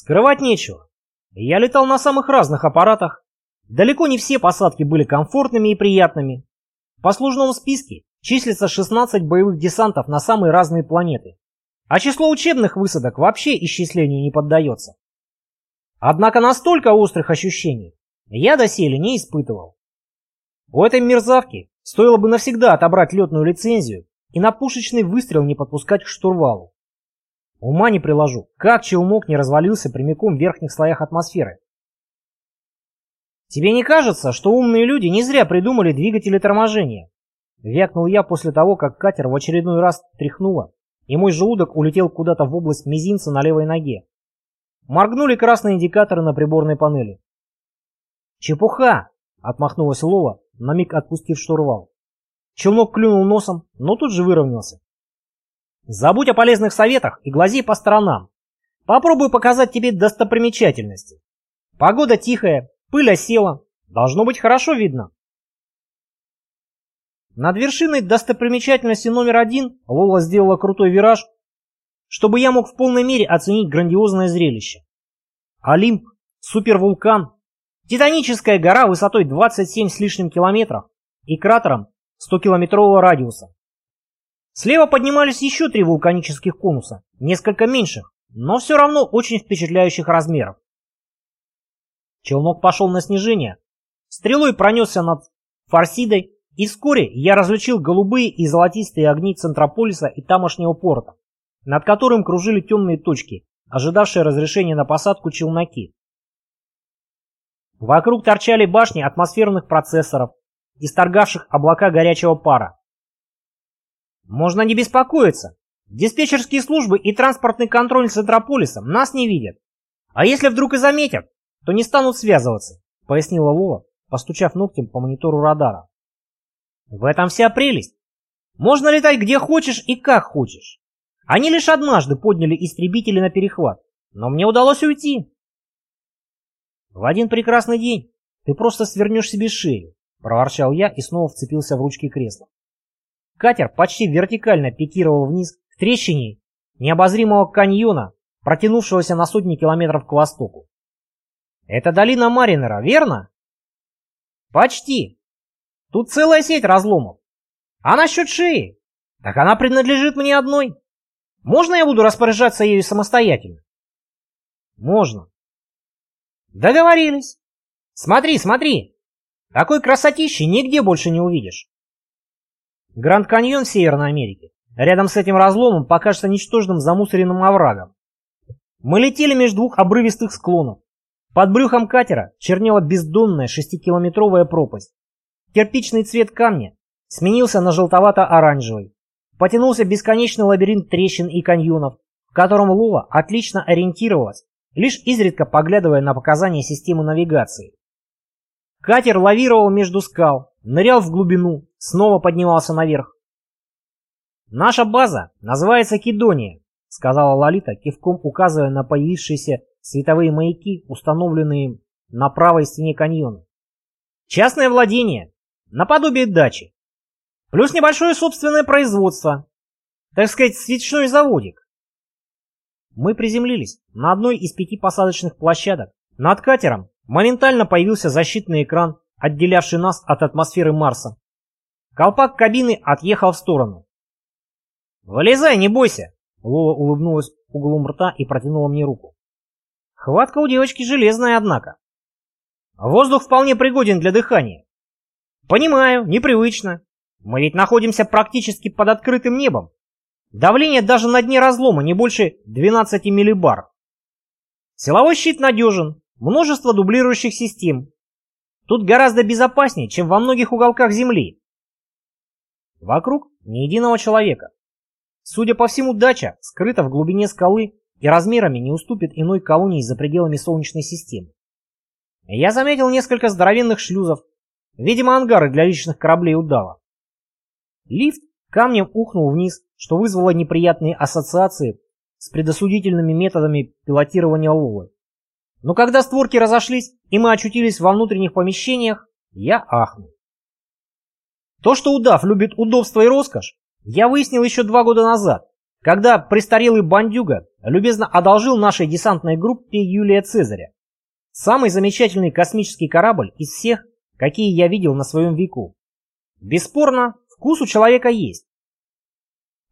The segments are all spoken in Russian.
Скрывать нечего. Я летал на самых разных аппаратах. Далеко не все посадки были комфортными и приятными. В послужном списке числится 16 боевых десантов на самые разные планеты. А число учебных высадок вообще исчислению не поддается. Однако настолько острых ощущений я доселе не испытывал. У этой мерзавки стоило бы навсегда отобрать летную лицензию и на пушечный выстрел не подпускать к штурвалу. Ума не приложу, как челнок не развалился прямиком в верхних слоях атмосферы. Тебе не кажется, что умные люди не зря придумали двигатели торможения? Вякнул я после того, как катер в очередной раз тряхнуло, и мой желудок улетел куда-то в область мизинца на левой ноге. Моргнули красные индикаторы на приборной панели. «Чепуха!» — отмахнулась Лова, на миг отпустив штурвал. Челнок клюнул носом, но тут же выровнялся. Забудь о полезных советах и глази по сторонам. Попробую показать тебе достопримечательности. Погода тихая, пыль осела. Должно быть хорошо видно. Над вершиной достопримечательности номер один Лола сделала крутой вираж, чтобы я мог в полной мере оценить грандиозное зрелище. Олимп, супервулкан, титаническая гора высотой 27 с лишним километров и кратером 100-километрового радиуса. Слева поднимались еще три вулканических конуса, несколько меньших, но все равно очень впечатляющих размеров. Челнок пошел на снижение, стрелой пронесся над Фарсидой, и вскоре я различил голубые и золотистые огни Центрополиса и тамошнего порта, над которым кружили темные точки, ожидавшие разрешения на посадку челноки. Вокруг торчали башни атмосферных процессоров, исторгавших облака горячего пара. Можно не беспокоиться. Диспетчерские службы и транспортный контроль Центрополиса нас не видят. А если вдруг и заметят, то не станут связываться, пояснила Вова, постучав ногтем по монитору радара. В этом вся прелесть. Можно летать где хочешь и как хочешь. Они лишь однажды подняли истребители на перехват, но мне удалось уйти. В один прекрасный день ты просто свернешь себе шею, проворчал я и снова вцепился в ручки кресла. Катер почти вертикально пикировал вниз к трещине необозримого каньона, протянувшегося на сотни километров к востоку. Это долина Маринера, верно? Почти. Тут целая сеть разломов. А насчет шеи? Так она принадлежит мне одной. Можно я буду распоряжаться ею самостоятельно? Можно. Договорились. Смотри, смотри. Такой красотищи нигде больше не увидишь. Гранд Каньон Северной Америке рядом с этим разломом покажется ничтожным замусоренным оврагом. Мы летели между двух обрывистых склонов. Под брюхом катера чернела бездонная шестикилометровая пропасть. Кирпичный цвет камня сменился на желтовато-оранжевый. Потянулся бесконечный лабиринт трещин и каньонов, в котором Лола отлично ориентировалась, лишь изредка поглядывая на показания системы навигации. Катер лавировал между скал, нырял в глубину, снова поднимался наверх. «Наша база называется Кедония», — сказала Лолита, кивком указывая на появившиеся световые маяки, установленные на правой стене каньона. «Частное владение, наподобие дачи. Плюс небольшое собственное производство, так сказать, свечной заводик». Мы приземлились на одной из пяти посадочных площадок. Над катером моментально появился защитный экран, отделявший нас от атмосферы Марса. Колпак кабины отъехал в сторону. «Вылезай, не бойся!» Лола улыбнулась углом рта и протянула мне руку. Хватка у девочки железная, однако. Воздух вполне пригоден для дыхания. Понимаю, непривычно. Мы ведь находимся практически под открытым небом. Давление даже на дне разлома не больше 12 миллибар. Силовой щит надежен, множество дублирующих систем. Тут гораздо безопаснее, чем во многих уголках Земли. Вокруг ни единого человека. Судя по всему, дача скрыта в глубине скалы и размерами не уступит иной колонии за пределами Солнечной системы. Я заметил несколько здоровенных шлюзов, видимо, ангары для личных кораблей удава. Лифт камнем ухнул вниз, что вызвало неприятные ассоциации с предосудительными методами пилотирования Лолы. Но когда створки разошлись, и мы очутились во внутренних помещениях, я ахнул. То, что удав любит удобство и роскошь, я выяснил еще два года назад, когда престарелый бандюга любезно одолжил нашей десантной группе Юлия Цезаря. Самый замечательный космический корабль из всех, какие я видел на своем веку. Бесспорно, вкус у человека есть.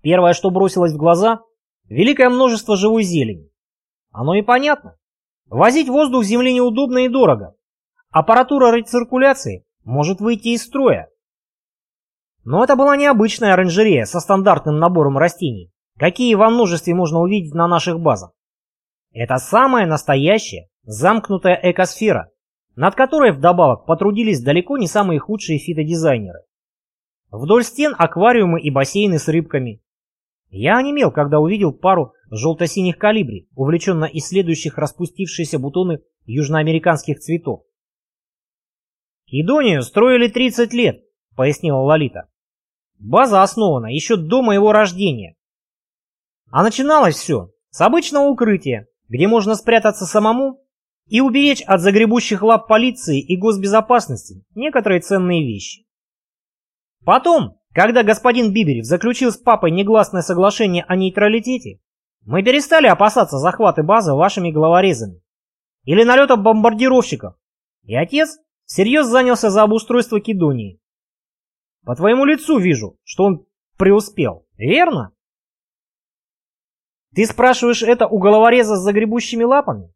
Первое, что бросилось в глаза – великое множество живой зелени. Оно и понятно. Возить воздух с Земли неудобно и дорого. Аппаратура рециркуляции может выйти из строя. Но это была необычная оранжерея со стандартным набором растений, какие во множестве можно увидеть на наших базах. Это самая настоящая замкнутая экосфера, над которой вдобавок потрудились далеко не самые худшие фитодизайнеры. Вдоль стен аквариумы и бассейны с рыбками. Я онемел, когда увидел пару желто-синих калибри, увлеченно исследующих распустившиеся бутоны южноамериканских цветов. «Кедонию строили 30 лет», — пояснила Лолита. «База основана еще до моего рождения. А начиналось все с обычного укрытия, где можно спрятаться самому и уберечь от загребущих лап полиции и госбезопасности некоторые ценные вещи. Потом, когда господин Биберев заключил с папой негласное соглашение о нейтралитете, мы перестали опасаться захвата базы вашими головорезами или налета бомбардировщиков, и отец всерьез занялся за обустройство Кедонии. По твоему лицу вижу, что он преуспел, верно? Ты спрашиваешь это у головореза с загребущими лапами?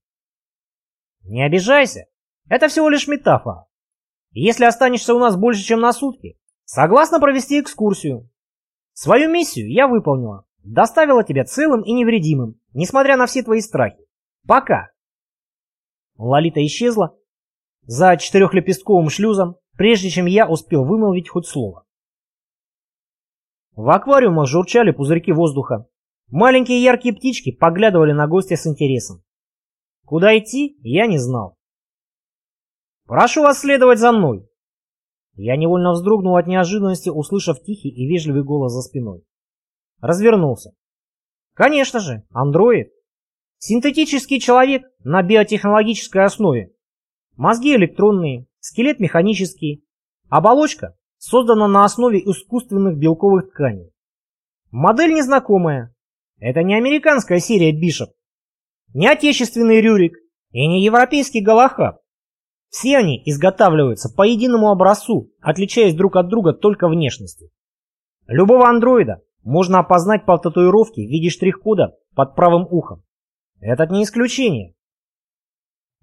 Не обижайся, это всего лишь метафора. Если останешься у нас больше, чем на сутки, согласна провести экскурсию. Свою миссию я выполнила, доставила тебя целым и невредимым, несмотря на все твои страхи. Пока. Лолита исчезла за четырехлепестковым шлюзом, прежде чем я успел вымолвить хоть слово. В аквариумах журчали пузырьки воздуха. Маленькие яркие птички поглядывали на гостя с интересом. Куда идти, я не знал. «Прошу вас следовать за мной!» Я невольно вздрогнул от неожиданности, услышав тихий и вежливый голос за спиной. Развернулся. Конечно же, андроид. Синтетический человек на биотехнологической основе. Мозги электронные, скелет механический. Оболочка создана на основе искусственных белковых тканей. Модель незнакомая. Это не американская серия Бишоп, не отечественный Рюрик и не европейский Галахаб. Все они изготавливаются по единому образцу, отличаясь друг от друга только внешностью. Любого андроида можно опознать по татуировке в виде штрих-кода под правым ухом. Этот не исключение.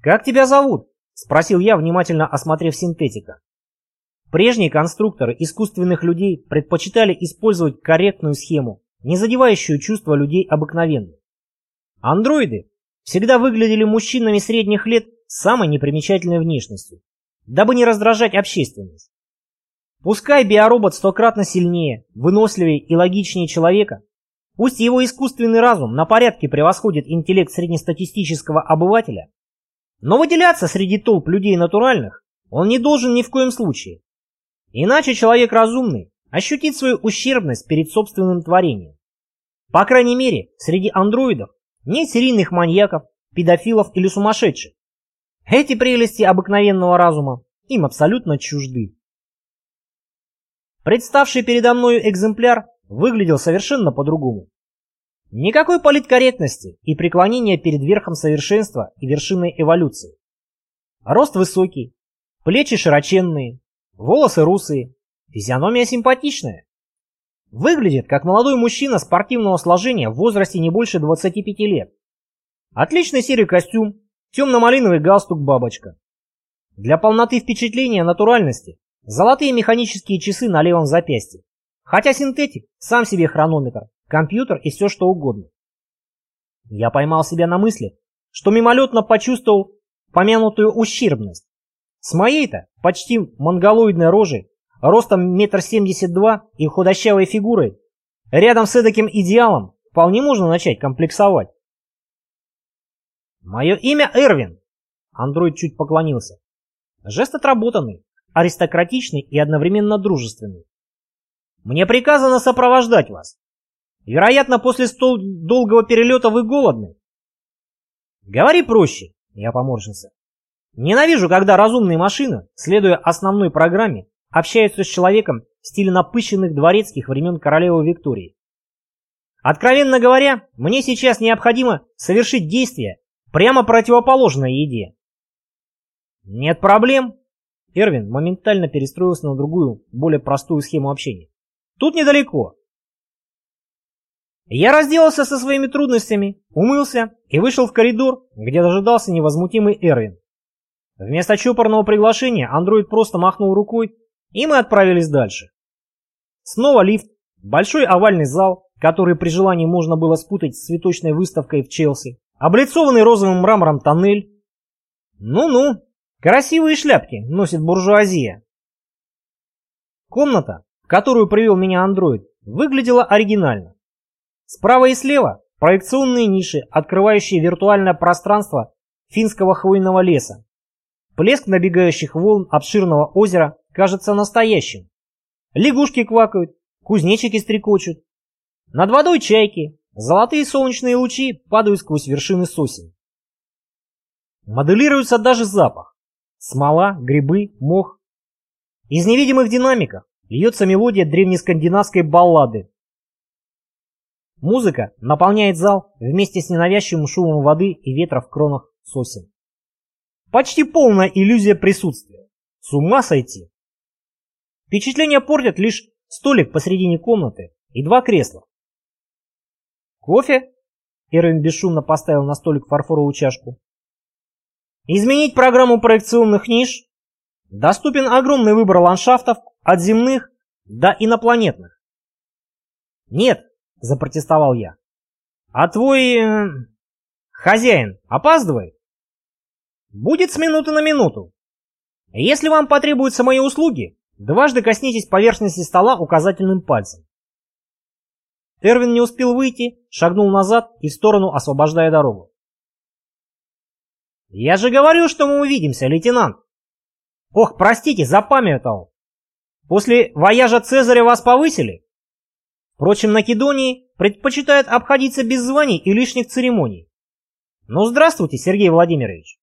«Как тебя зовут?» – спросил я, внимательно осмотрев синтетика. Прежние конструкторы искусственных людей предпочитали использовать корректную схему, не задевающую чувства людей обыкновенных. Андроиды всегда выглядели мужчинами средних лет с самой непримечательной внешностью, дабы не раздражать общественность. Пускай биоробот стократно сильнее, выносливее и логичнее человека, пусть его искусственный разум на порядке превосходит интеллект среднестатистического обывателя, но выделяться среди толп людей натуральных он не должен ни в коем случае. Иначе человек разумный ощутит свою ущербность перед собственным творением. По крайней мере, среди андроидов нет серийных маньяков, педофилов или сумасшедших. Эти прелести обыкновенного разума им абсолютно чужды. Представший передо мною экземпляр выглядел совершенно по-другому. Никакой политкорректности и преклонения перед верхом совершенства и вершиной эволюции. Рост высокий, плечи широченные, волосы русые, физиономия симпатичная. Выглядит как молодой мужчина спортивного сложения в возрасте не больше 25 лет. Отличный серый костюм, темно-малиновый галстук-бабочка. Для полноты впечатления натуральности золотые механические часы на левом запястье. Хотя синтетик сам себе хронометр, компьютер и все что угодно. Я поймал себя на мысли, что мимолетно почувствовал помянутую ущербность. С моей-то почти монголоидной рожей ростом метр семьдесят два и худощавой фигурой, рядом с эдаким идеалом вполне можно начать комплексовать. «Мое имя Эрвин», — андроид чуть поклонился. Жест отработанный, аристократичный и одновременно дружественный. «Мне приказано сопровождать вас. Вероятно, после столь долгого перелета вы голодны». «Говори проще», — я поморщился. «Ненавижу, когда разумные машины, следуя основной программе, общаются с человеком в стиле напыщенных дворецких времен королевы Виктории. Откровенно говоря, мне сейчас необходимо совершить действие, прямо противоположное еде. Нет проблем. Эрвин моментально перестроился на другую, более простую схему общения. Тут недалеко. Я разделался со своими трудностями, умылся и вышел в коридор, где дожидался невозмутимый Эрвин. Вместо чопорного приглашения андроид просто махнул рукой, и мы отправились дальше. Снова лифт, большой овальный зал, который при желании можно было спутать с цветочной выставкой в Челси, облицованный розовым мрамором тоннель. Ну-ну, красивые шляпки носит буржуазия. Комната, в которую привел меня андроид, выглядела оригинально. Справа и слева проекционные ниши, открывающие виртуальное пространство финского хвойного леса. Плеск набегающих волн обширного озера кажется настоящим. Лягушки квакают, кузнечики стрекочут. Над водой чайки, золотые солнечные лучи падают сквозь вершины сосен. Моделируется даже запах. Смола, грибы, мох. Из невидимых динамиков льется мелодия древнескандинавской баллады. Музыка наполняет зал вместе с ненавязчивым шумом воды и ветра в кронах сосен. Почти полная иллюзия присутствия. С ума сойти. Впечатление портят лишь столик посредине комнаты и два кресла. Кофе? Эрвин бесшумно поставил на столик фарфоровую чашку. Изменить программу проекционных ниш? Доступен огромный выбор ландшафтов от земных до инопланетных. Нет, запротестовал я. А твой... Э, хозяин опаздывает? Будет с минуты на минуту. Если вам потребуются мои услуги, дважды коснитесь поверхности стола указательным пальцем. Эрвин не успел выйти, шагнул назад и в сторону, освобождая дорогу. «Я же говорю, что мы увидимся, лейтенант!» «Ох, простите, запамятовал! После вояжа Цезаря вас повысили?» Впрочем, на Кедонии предпочитают обходиться без званий и лишних церемоний. Ну, здравствуйте, Сергей Владимирович.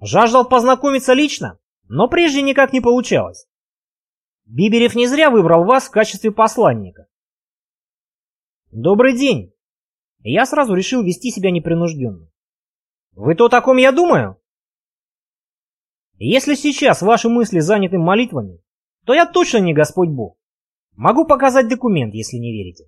Жаждал познакомиться лично, но прежде никак не получалось. Биберев не зря выбрал вас в качестве посланника. Добрый день. Я сразу решил вести себя непринужденно. Вы то, о ком я думаю? Если сейчас ваши мысли заняты молитвами, то я точно не Господь Бог. Могу показать документ, если не верите.